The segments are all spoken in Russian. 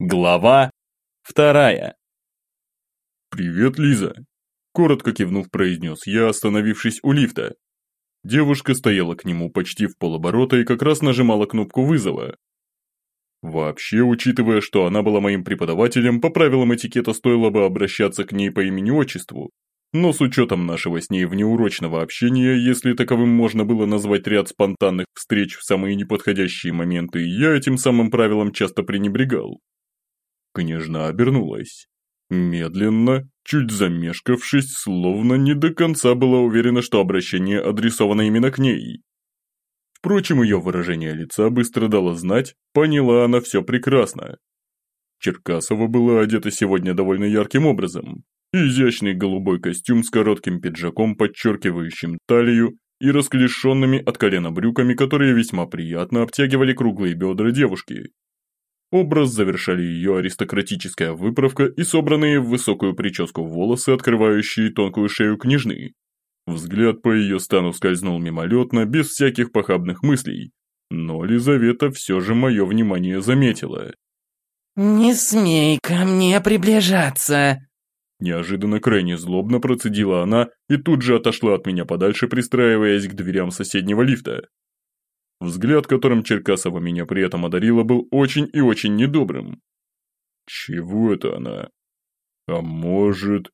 Глава вторая. «Привет, Лиза!» Коротко кивнув, произнес я, остановившись у лифта. Девушка стояла к нему почти в полоборота и как раз нажимала кнопку вызова. Вообще, учитывая, что она была моим преподавателем, по правилам этикета стоило бы обращаться к ней по имени-отчеству. Но с учетом нашего с ней внеурочного общения, если таковым можно было назвать ряд спонтанных встреч в самые неподходящие моменты, я этим самым правилом часто пренебрегал. Княжна обернулась. Медленно, чуть замешкавшись, словно не до конца была уверена, что обращение адресовано именно к ней. Впрочем, ее выражение лица быстро дало знать, поняла она все прекрасно. Черкасова была одета сегодня довольно ярким образом. Изящный голубой костюм с коротким пиджаком, подчеркивающим талию, и расклешенными от колена брюками, которые весьма приятно обтягивали круглые бедра девушки. Образ завершали ее аристократическая выправка и собранные в высокую прическу волосы, открывающие тонкую шею княжны. Взгляд по ее стану скользнул мимолетно, без всяких похабных мыслей. Но Лизавета все же мое внимание заметила. «Не смей ко мне приближаться!» Неожиданно крайне злобно процедила она и тут же отошла от меня подальше, пристраиваясь к дверям соседнего лифта. Взгляд, которым Черкасова меня при этом одарила, был очень и очень недобрым. Чего это она? А может...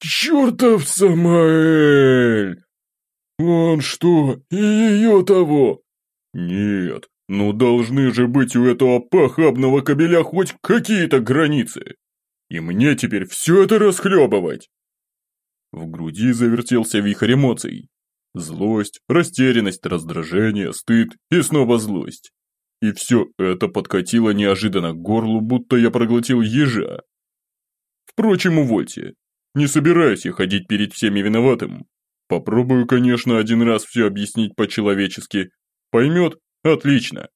Чертов Самаэль! Он что, и ее того? Нет, ну должны же быть у этого похабного кобеля хоть какие-то границы. И мне теперь все это расхлебывать. В груди завертелся вихрь эмоций. Злость, растерянность, раздражение, стыд и снова злость. И все это подкатило неожиданно к горлу, будто я проглотил ежа. Впрочем, увольте. Не собираюсь я ходить перед всеми виноватым. Попробую, конечно, один раз все объяснить по-человечески. Поймет? Отлично.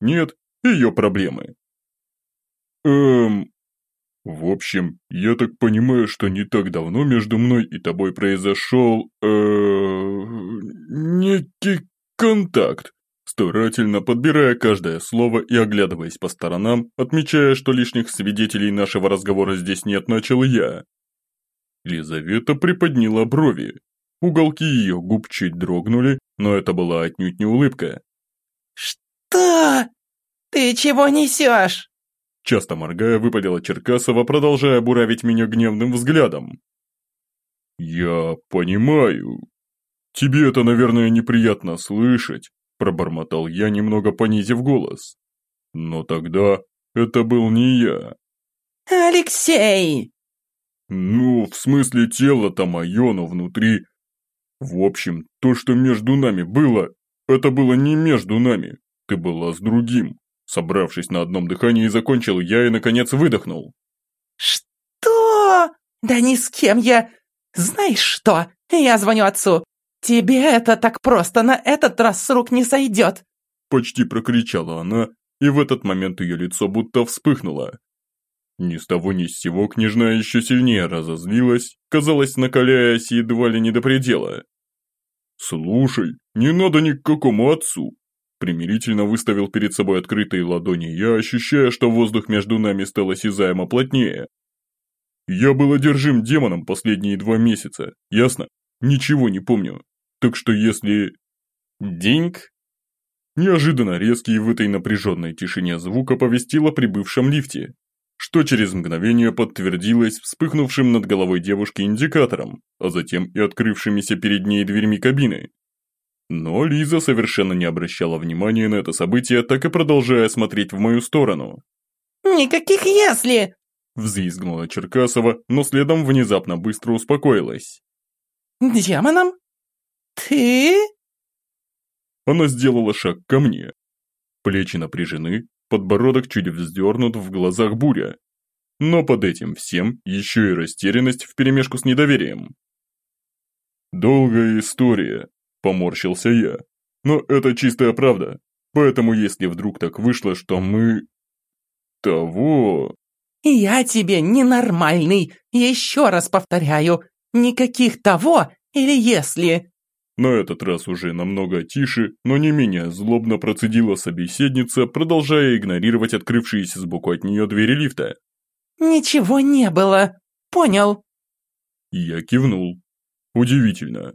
Нет? Ее проблемы. Эм... В общем, я так понимаю, что не так давно между мной и тобой произошел... Э, некий контакт. Старательно подбирая каждое слово и оглядываясь по сторонам, отмечая, что лишних свидетелей нашего разговора здесь нет, начал я. Лизавета приподняла брови. Уголки ее губ чуть дрогнули, но это была отнюдь не улыбка. «Что? Ты чего несешь?» Часто моргая, выпалила Черкасова, продолжая буравить меня гневным взглядом. «Я понимаю. Тебе это, наверное, неприятно слышать», пробормотал я, немного понизив голос. «Но тогда это был не я». «Алексей!» «Ну, в смысле тело-то мое, но внутри...» «В общем, то, что между нами было, это было не между нами. Ты была с другим. Собравшись на одном дыхании, закончил я и, наконец, выдохнул. «Что? Да ни с кем я... Знаешь что? Я звоню отцу. Тебе это так просто на этот раз с рук не сойдет!» Почти прокричала она, и в этот момент ее лицо будто вспыхнуло. Ни с того ни с сего княжна еще сильнее разозлилась, казалось, накаляясь едва ли не до предела. «Слушай, не надо ни к какому отцу. Примирительно выставил перед собой открытые ладони я, ощущая, что воздух между нами стал осязаемо плотнее. Я был одержим демоном последние два месяца, ясно? Ничего не помню. Так что если... Деньг? Неожиданно резкий в этой напряженной тишине звук оповестил о прибывшем лифте, что через мгновение подтвердилось вспыхнувшим над головой девушки индикатором, а затем и открывшимися перед ней дверьми кабины. Но Лиза совершенно не обращала внимания на это событие, так и продолжая смотреть в мою сторону. «Никаких «если»!» Взвизгнула Черкасова, но следом внезапно быстро успокоилась. «Демоном? Ты?» Она сделала шаг ко мне. Плечи напряжены, подбородок чуть вздернут, в глазах буря. Но под этим всем еще и растерянность вперемешку с недоверием. Долгая история, Поморщился я. Но это чистая правда. Поэтому если вдруг так вышло, что мы... Того... Я тебе ненормальный. Еще раз повторяю. Никаких того или если. На этот раз уже намного тише, но не менее злобно процедила собеседница, продолжая игнорировать открывшиеся сбоку от нее двери лифта. «Ничего не было. Понял». Я кивнул. Удивительно.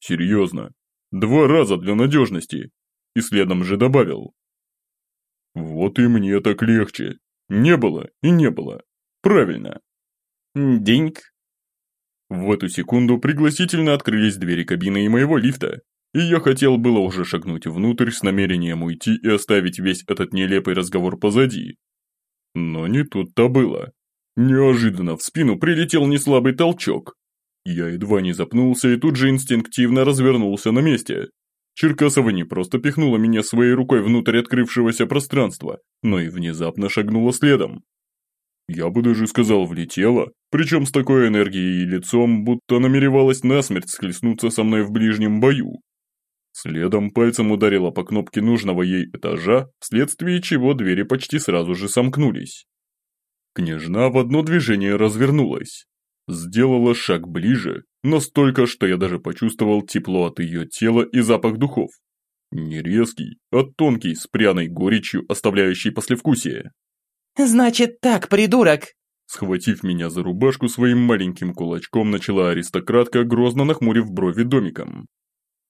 Серьезно. Два раза для надежности. И следом же добавил. Вот и мне так легче. Не было и не было. Правильно. Деньг. В эту секунду пригласительно открылись двери кабины и моего лифта, и я хотел было уже шагнуть внутрь с намерением уйти и оставить весь этот нелепый разговор позади. Но не тут-то было. Неожиданно в спину прилетел неслабый толчок. Я едва не запнулся и тут же инстинктивно развернулся на месте. Черкасова не просто пихнула меня своей рукой внутрь открывшегося пространства, но и внезапно шагнула следом. Я бы даже сказал, влетела, причем с такой энергией и лицом, будто намеревалась насмерть схлестнуться со мной в ближнем бою. Следом пальцем ударила по кнопке нужного ей этажа, вследствие чего двери почти сразу же сомкнулись. Княжна в одно движение развернулась. Сделала шаг ближе, настолько, что я даже почувствовал тепло от ее тела и запах духов. Не резкий, а тонкий, с пряной горечью, оставляющий послевкусие. «Значит так, придурок!» Схватив меня за рубашку своим маленьким кулачком, начала аристократка, грозно нахмурив брови домиком.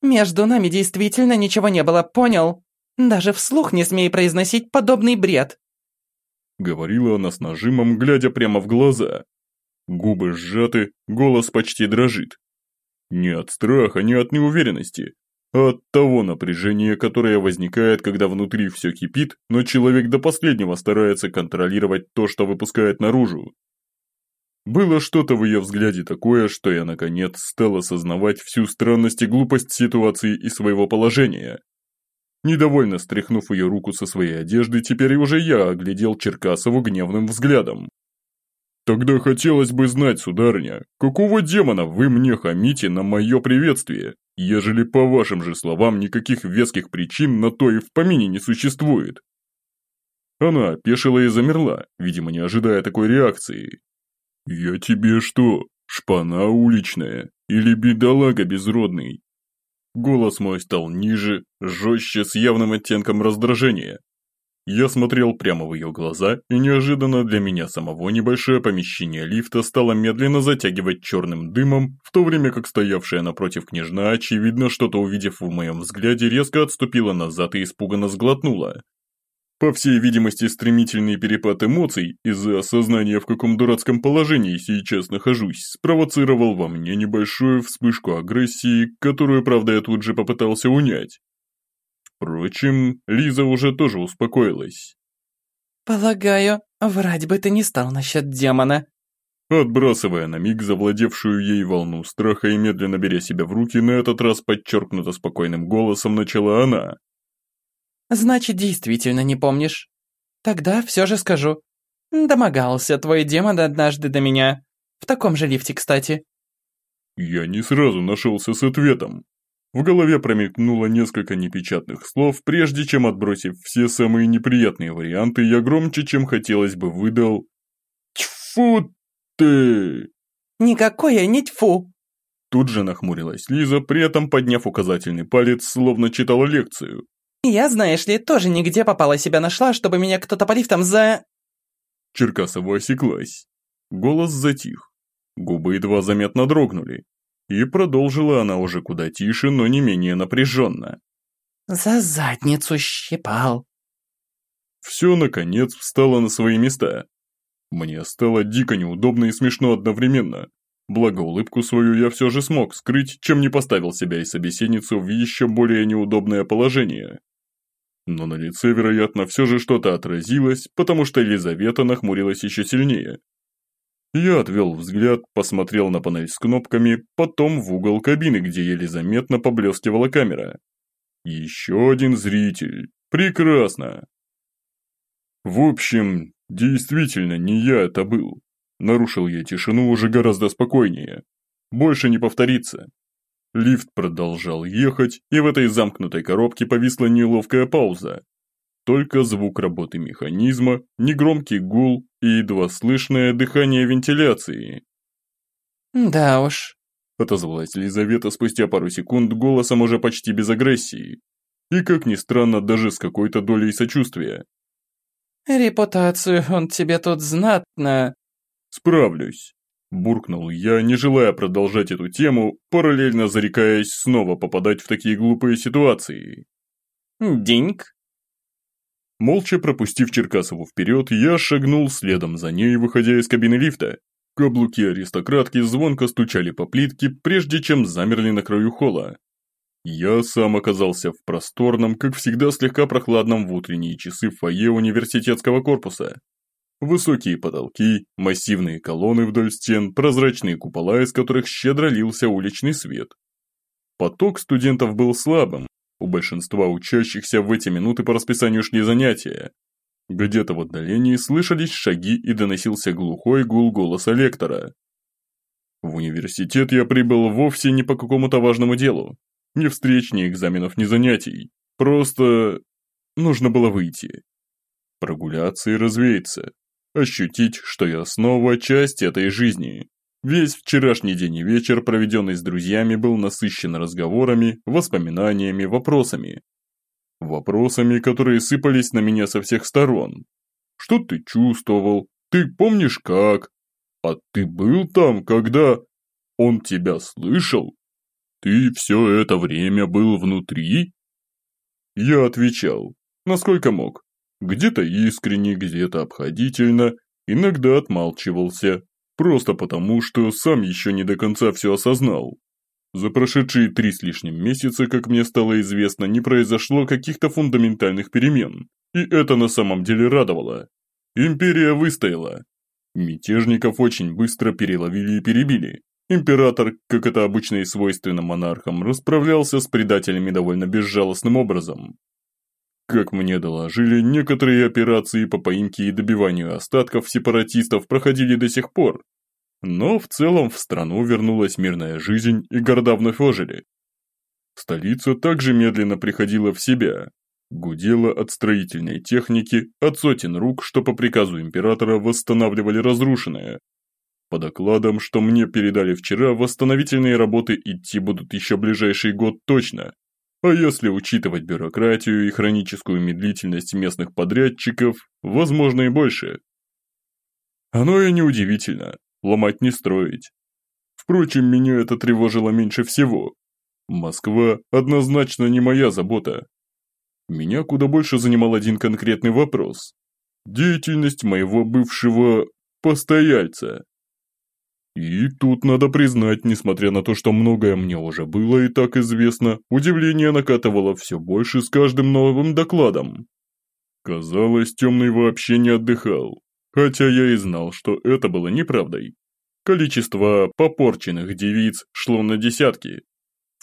«Между нами действительно ничего не было, понял? Даже вслух не смей произносить подобный бред!» Говорила она с нажимом, глядя прямо в глаза. Губы сжаты, голос почти дрожит. Не от страха, не от неуверенности, от того напряжения, которое возникает, когда внутри все кипит, но человек до последнего старается контролировать то, что выпускает наружу. Было что-то в ее взгляде такое, что я наконец стал осознавать всю странность и глупость ситуации и своего положения. Недовольно стряхнув ее руку со своей одежды, теперь уже я оглядел Черкасову гневным взглядом. «Тогда хотелось бы знать, сударыня, какого демона вы мне хамите на мое приветствие, ежели по вашим же словам никаких веских причин на то и в помине не существует?» Она опешила и замерла, видимо, не ожидая такой реакции. «Я тебе что, шпана уличная или бедолага безродный?» Голос мой стал ниже, жестче, с явным оттенком раздражения. Я смотрел прямо в ее глаза, и неожиданно для меня самого небольшое помещение лифта стало медленно затягивать черным дымом, в то время как стоявшая напротив княжна, очевидно, что-то увидев в моем взгляде, резко отступила назад и испуганно сглотнула. По всей видимости, стремительный перепад эмоций из-за осознания, в каком дурацком положении сейчас нахожусь, спровоцировал во мне небольшую вспышку агрессии, которую, правда, я тут же попытался унять. Впрочем, Лиза уже тоже успокоилась. «Полагаю, врать бы ты не стал насчет демона». Отбрасывая на миг завладевшую ей волну страха и медленно беря себя в руки, на этот раз подчеркнуто спокойным голосом начала она. Значит, действительно не помнишь. Тогда все же скажу. Домогался твой демон однажды до меня. В таком же лифте, кстати. Я не сразу нашелся с ответом. В голове промелькнуло несколько непечатных слов, прежде чем, отбросив все самые неприятные варианты, я громче, чем хотелось бы, выдал «Тьфу ты!» «Никакое не тьфу!» Тут же нахмурилась Лиза, при этом подняв указательный палец, словно читала лекцию. Я, знаешь ли, тоже нигде попала себя нашла, чтобы меня кто-то по лифтам за...» Черкасова осеклась. Голос затих. Губы едва заметно дрогнули. И продолжила она уже куда тише, но не менее напряженно. «За задницу щипал». Все, наконец, встало на свои места. Мне стало дико неудобно и смешно одновременно. Благо улыбку свою я все же смог скрыть, чем не поставил себя и собеседницу в еще более неудобное положение. Но на лице, вероятно, все же что-то отразилось, потому что Елизавета нахмурилась еще сильнее. Я отвел взгляд, посмотрел на панель с кнопками, потом в угол кабины, где еле заметно поблескивала камера. Еще один зритель. Прекрасно. В общем, действительно, не я это был. Нарушил я тишину уже гораздо спокойнее. Больше не повторится. Лифт продолжал ехать, и в этой замкнутой коробке повисла неловкая пауза. Только звук работы механизма, негромкий гул и едва слышное дыхание вентиляции. «Да уж, Отозвалась Лизавета спустя пару секунд голосом уже почти без агрессии. И, как ни странно, даже с какой-то долей сочувствия. «Репутацию он тебе тут знатно...» «Справлюсь», – буркнул я, не желая продолжать эту тему, параллельно зарекаясь снова попадать в такие глупые ситуации. «Деньг?» Молча пропустив Черкасову вперед, я шагнул следом за ней, выходя из кабины лифта. Каблуки аристократки звонко стучали по плитке, прежде чем замерли на краю холла. Я сам оказался в просторном, как всегда слегка прохладном в утренние часы фойе университетского корпуса. Высокие потолки, массивные колонны вдоль стен, прозрачные купола, из которых щедро лился уличный свет. Поток студентов был слабым, у большинства учащихся в эти минуты по расписанию шли занятия. Где-то в отдалении слышались шаги и доносился глухой гул голоса лектора. В университет я прибыл вовсе не по какому-то важному делу. Ни встреч, ни экзаменов, ни занятий. Просто нужно было выйти. Прогуляться и развеяться. Ощутить, что я снова часть этой жизни. Весь вчерашний день и вечер, проведенный с друзьями, был насыщен разговорами, воспоминаниями, вопросами. Вопросами, которые сыпались на меня со всех сторон. Что ты чувствовал? Ты помнишь как? А ты был там, когда... Он тебя слышал? Ты все это время был внутри? Я отвечал, насколько мог. Где-то искренне, где-то обходительно, иногда отмалчивался, Просто потому, что сам еще не до конца все осознал. За прошедшие три с лишним месяца, как мне стало известно, не произошло каких-то фундаментальных перемен. И это на самом деле радовало. Империя выстояла. Мятежников очень быстро переловили и перебили. Император, как это обычно и свойственно монархам, расправлялся с предателями довольно безжалостным образом. Как мне доложили, некоторые операции по поимке и добиванию остатков сепаратистов проходили до сих пор. Но в целом в страну вернулась мирная жизнь и города вновь ожили. Столица также медленно приходила в себя, гудела от строительной техники, от сотен рук, что по приказу императора восстанавливали разрушенное. По докладам, что мне передали вчера, восстановительные работы идти будут еще ближайший год точно, а если учитывать бюрократию и хроническую медлительность местных подрядчиков, возможно и больше. Оно и неудивительно, ломать не строить. Впрочем, меня это тревожило меньше всего. Москва однозначно не моя забота. Меня куда больше занимал один конкретный вопрос. Деятельность моего бывшего постояльца. И тут надо признать, несмотря на то, что многое мне уже было и так известно, удивление накатывало все больше с каждым новым докладом. Казалось, Темный вообще не отдыхал, хотя я и знал, что это было неправдой. Количество попорченных девиц шло на десятки.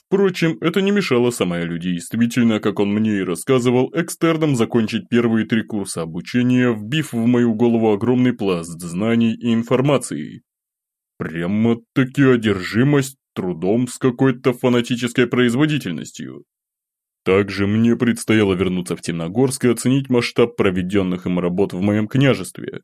Впрочем, это не мешало Самоэлю действительно, как он мне и рассказывал, экстерном закончить первые три курса обучения, вбив в мою голову огромный пласт знаний и информации, Прямо-таки одержимость трудом с какой-то фанатической производительностью. Также мне предстояло вернуться в Темногорск и оценить масштаб проведенных им работ в моем княжестве.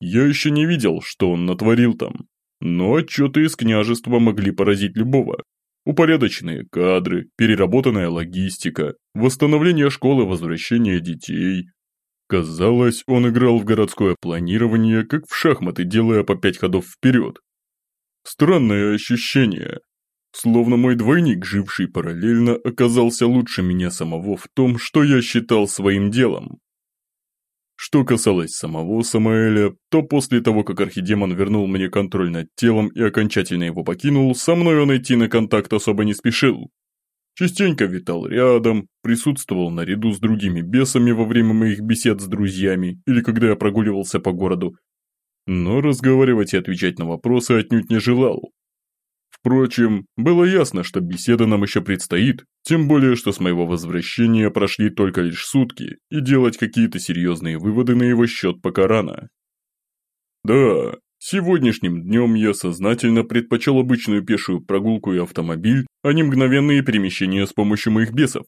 Я еще не видел, что он натворил там, но отчеты из княжества могли поразить любого. Упорядоченные кадры, переработанная логистика, восстановление школы возвращение детей. Казалось, он играл в городское планирование, как в шахматы, делая по пять ходов вперед. Странное ощущение. Словно мой двойник, живший параллельно, оказался лучше меня самого в том, что я считал своим делом. Что касалось самого Самаэля, то после того, как архидемон вернул мне контроль над телом и окончательно его покинул, со мной он идти на контакт особо не спешил. Частенько витал рядом, присутствовал наряду с другими бесами во время моих бесед с друзьями или когда я прогуливался по городу, но разговаривать и отвечать на вопросы отнюдь не желал. Впрочем, было ясно, что беседа нам еще предстоит, тем более, что с моего возвращения прошли только лишь сутки, и делать какие-то серьезные выводы на его счет пока рано. Да, сегодняшним днем я сознательно предпочел обычную пешую прогулку и автомобиль, а не мгновенные перемещения с помощью моих бесов.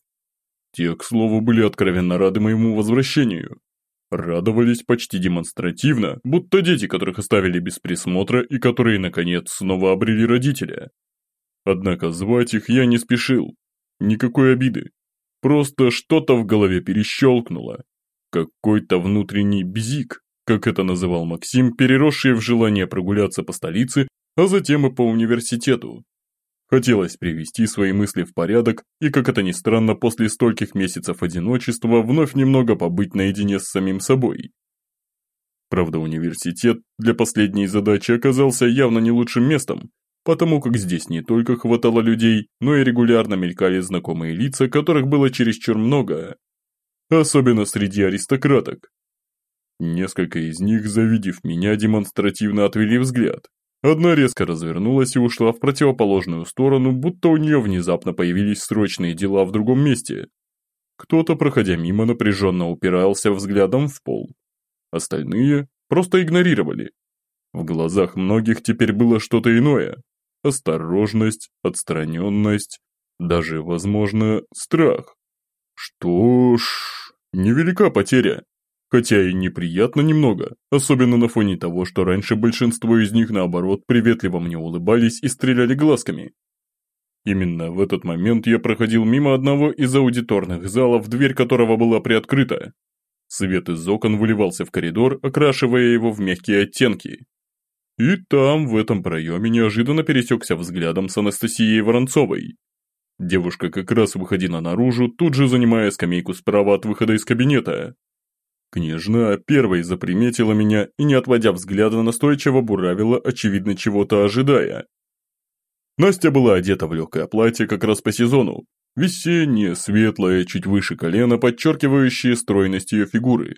Те, к слову, были откровенно рады моему возвращению, Радовались почти демонстративно, будто дети, которых оставили без присмотра и которые, наконец, снова обрели родителя. Однако звать их я не спешил. Никакой обиды. Просто что-то в голове перещелкнуло. Какой-то внутренний бзик, как это называл Максим, переросший в желание прогуляться по столице, а затем и по университету. Хотелось привести свои мысли в порядок и, как это ни странно, после стольких месяцев одиночества вновь немного побыть наедине с самим собой. Правда, университет для последней задачи оказался явно не лучшим местом, потому как здесь не только хватало людей, но и регулярно мелькали знакомые лица, которых было чересчур много. Особенно среди аристократок. Несколько из них, завидев меня, демонстративно отвели взгляд, Одна резко развернулась и ушла в противоположную сторону, будто у нее внезапно появились срочные дела в другом месте. Кто-то, проходя мимо, напряженно упирался взглядом в пол. Остальные просто игнорировали. В глазах многих теперь было что-то иное. Осторожность, отстраненность, даже, возможно, страх. Что ж, невелика потеря. Хотя и неприятно немного, особенно на фоне того, что раньше большинство из них наоборот приветливо мне улыбались и стреляли глазками. Именно в этот момент я проходил мимо одного из аудиторных залов, дверь которого была приоткрыта. Свет из окон выливался в коридор, окрашивая его в мягкие оттенки. И там, в этом проеме, неожиданно пересекся взглядом с Анастасией Воронцовой. Девушка как раз выходила наружу, тут же занимая скамейку справа от выхода из кабинета. Княжна первой заприметила меня и, не отводя взгляда, настойчиво буравила, очевидно, чего-то ожидая. Настя была одета в легкое платье как раз по сезону. Весеннее, светлое, чуть выше колена, подчеркивающее стройность ее фигуры.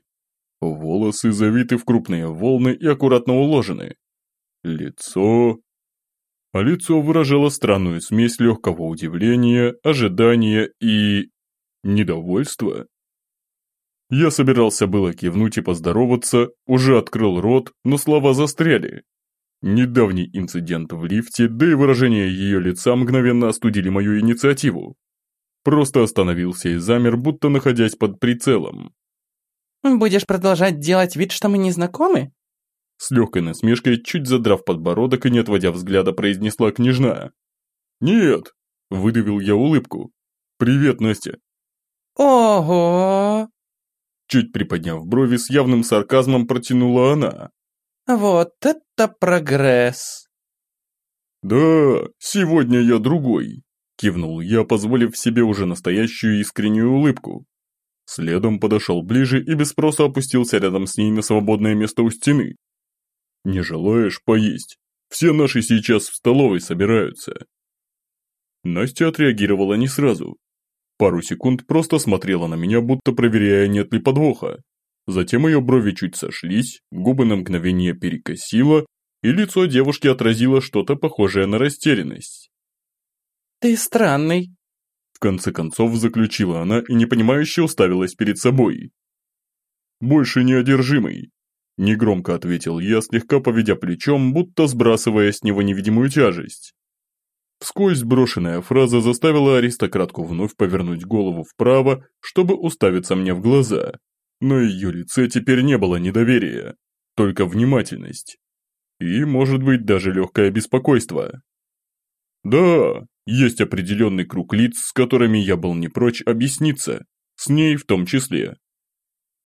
Волосы завиты в крупные волны и аккуратно уложены. Лицо... А лицо выражало странную смесь легкого удивления, ожидания и... недовольства. Я собирался было кивнуть и поздороваться, уже открыл рот, но слова застряли. Недавний инцидент в лифте, да и выражение ее лица мгновенно остудили мою инициативу. Просто остановился и замер, будто находясь под прицелом. «Будешь продолжать делать вид, что мы не знакомы?» С легкой насмешкой, чуть задрав подбородок и не отводя взгляда, произнесла княжна. «Нет!» – выдавил я улыбку. «Привет, Настя!» «Ого!» Чуть приподняв брови, с явным сарказмом протянула она. «Вот это прогресс!» «Да, сегодня я другой», – кивнул я, позволив себе уже настоящую искреннюю улыбку. Следом подошел ближе и без спроса опустился рядом с ней на свободное место у стены. «Не желаешь поесть? Все наши сейчас в столовой собираются». Настя отреагировала не сразу, Пару секунд просто смотрела на меня, будто проверяя, нет ли подвоха. Затем ее брови чуть сошлись, губы на мгновение перекосило, и лицо девушки отразило что-то похожее на растерянность. «Ты странный», в конце концов заключила она и непонимающе уставилась перед собой. «Больше неодержимый», – негромко ответил я, слегка поведя плечом, будто сбрасывая с него невидимую тяжесть. Вскользь брошенная фраза заставила аристократку вновь повернуть голову вправо, чтобы уставиться мне в глаза. Но ее лице теперь не было недоверия, только внимательность. И, может быть, даже легкое беспокойство. Да, есть определенный круг лиц, с которыми я был не прочь объясниться, с ней в том числе.